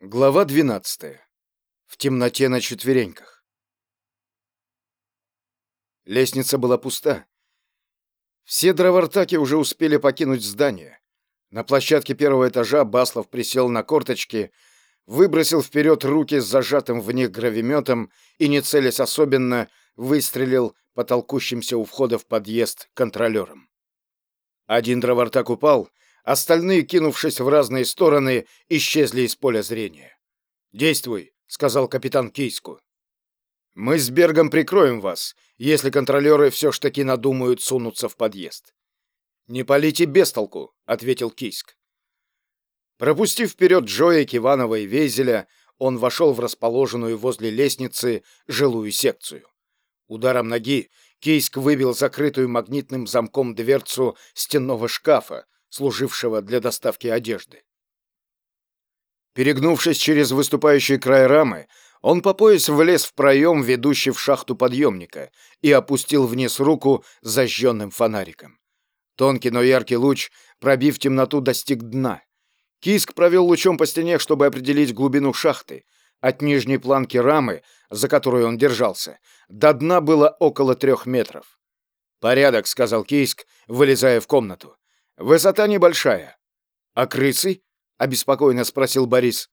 Глава 12. В темноте на четвереньках. Лестница была пуста. Все дровартаки уже успели покинуть здание. На площадке первого этажа Баслов присел на корточки, выбросил вперед руки с зажатым в них гравиметом и, не целясь особенно, выстрелил по толкущимся у входа в подъезд контролерам. Один дровартак упал, Остальные, кинувшись в разные стороны, исчезли из поля зрения. «Действуй», — сказал капитан Кийску. «Мы с Бергом прикроем вас, если контролеры все ж таки надумают сунуться в подъезд». «Не полите без толку», — ответил Кийск. Пропустив вперед Джоя, Киванова и Вейзеля, он вошел в расположенную возле лестницы жилую секцию. Ударом ноги Кийск выбил закрытую магнитным замком дверцу стенного шкафа, служившего для доставки одежды. Перегнувшись через выступающий край рамы, он по пояс влез в проем, ведущий в шахту подъемника, и опустил вниз руку с зажженным фонариком. Тонкий, но яркий луч, пробив темноту, достиг дна. Киск провел лучом по стене, чтобы определить глубину шахты. От нижней планки рамы, за которую он держался, до дна было около трех метров. «Порядок», — сказал Кийск, вылезая в комнату. Высота небольшая. А крысы? обеспокоенно спросил Борис.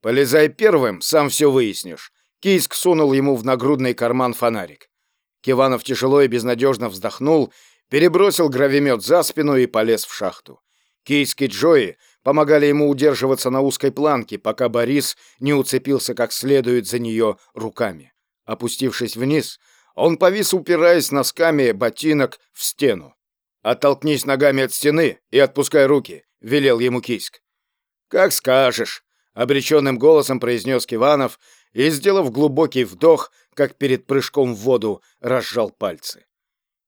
Полезай первым, сам все выяснишь. Кийск сунул ему в нагрудный карман фонарик. Киванов тяжело и безнадежно вздохнул, перебросил гравимет за спину и полез в шахту. Кийск и Джои помогали ему удерживаться на узкой планке, пока Борис не уцепился как следует за нее руками. Опустившись вниз, он повис, упираясь носками ботинок в стену. «Оттолкнись ногами от стены и отпускай руки», — велел ему Киськ. «Как скажешь», — обреченным голосом произнес Киванов и, сделав глубокий вдох, как перед прыжком в воду, разжал пальцы.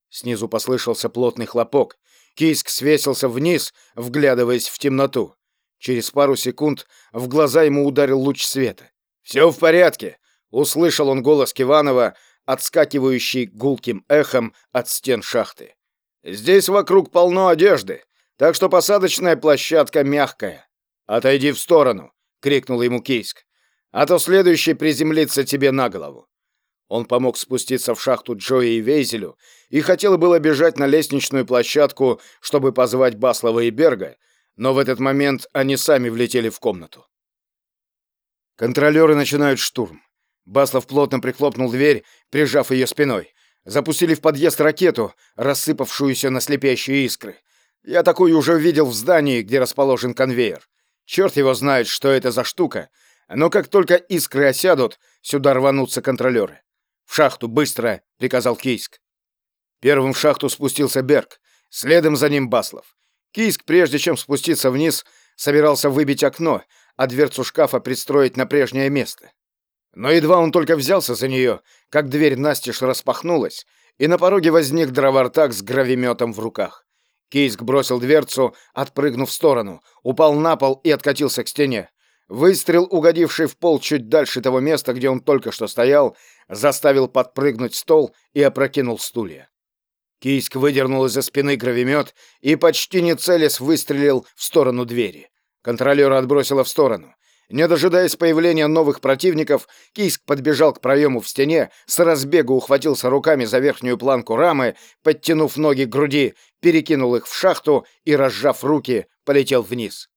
Снизу послышался плотный хлопок. Киск свесился вниз, вглядываясь в темноту. Через пару секунд в глаза ему ударил луч света. «Все в порядке!» — услышал он голос Киванова, отскакивающий гулким эхом от стен шахты. Здесь вокруг полно одежды, так что посадочная площадка мягкая. Отойди в сторону, крикнул ему Кейск. А то следующий приземлится тебе на голову. Он помог спуститься в шахту Джои и Вейзелю и хотел было бежать на лестничную площадку, чтобы позвать Баслова и Берга, но в этот момент они сами влетели в комнату. Контролеры начинают штурм. Баслов плотно прихлопнул дверь, прижав ее спиной. Запустили в подъезд ракету, рассыпавшуюся на слепящие искры. Я такую уже видел в здании, где расположен конвейер. Черт его знает, что это за штука, но как только искры осядут, сюда рванутся контролеры. «В шахту, быстро!» — приказал Кийск. Первым в шахту спустился Берг, следом за ним Баслов. Кийск, прежде чем спуститься вниз, собирался выбить окно, а дверцу шкафа пристроить на прежнее место. Но едва он только взялся за нее, как дверь настежь распахнулась, и на пороге возник дровартак с гравиметом в руках. Кейск бросил дверцу, отпрыгнув в сторону, упал на пол и откатился к стене. Выстрел, угодивший в пол чуть дальше того места, где он только что стоял, заставил подпрыгнуть стол и опрокинул стулья. Кийск выдернул из-за спины гравимет и, почти не целясь, выстрелил в сторону двери. Контролера отбросило в сторону. Не дожидаясь появления новых противников, Кийск подбежал к проему в стене, с разбегу ухватился руками за верхнюю планку рамы, подтянув ноги к груди, перекинул их в шахту и, разжав руки, полетел вниз.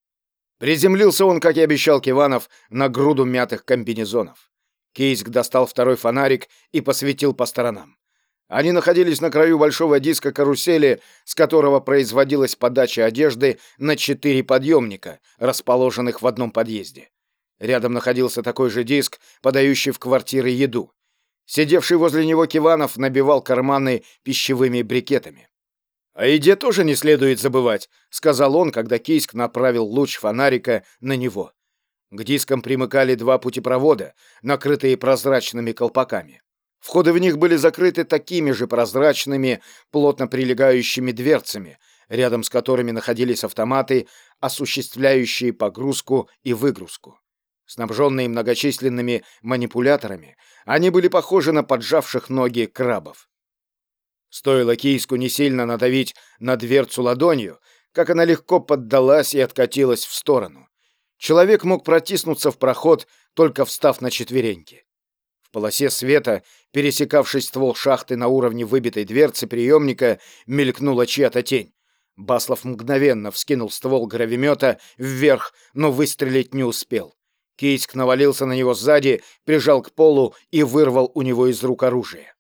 Приземлился он, как и обещал Киванов, на груду мятых комбинезонов. Кийск достал второй фонарик и посветил по сторонам. Они находились на краю большого диска карусели, с которого производилась подача одежды на четыре подъемника, расположенных в одном подъезде. Рядом находился такой же диск, подающий в квартиры еду. Сидевший возле него Киванов набивал карманы пищевыми брикетами. «О еде тоже не следует забывать», — сказал он, когда Кийск направил луч фонарика на него. К дискам примыкали два путепровода, накрытые прозрачными колпаками. Входы в них были закрыты такими же прозрачными, плотно прилегающими дверцами, рядом с которыми находились автоматы, осуществляющие погрузку и выгрузку. Снабженные многочисленными манипуляторами, они были похожи на поджавших ноги крабов. Стоило кийску не сильно надавить на дверцу ладонью, как она легко поддалась и откатилась в сторону. Человек мог протиснуться в проход, только встав на четвереньки. В полосе света, пересекавший ствол шахты на уровне выбитой дверцы приемника, мелькнула чья-то тень. Баслов мгновенно вскинул ствол гравимета вверх, но выстрелить не успел. Кейск навалился на него сзади, прижал к полу и вырвал у него из рук оружие.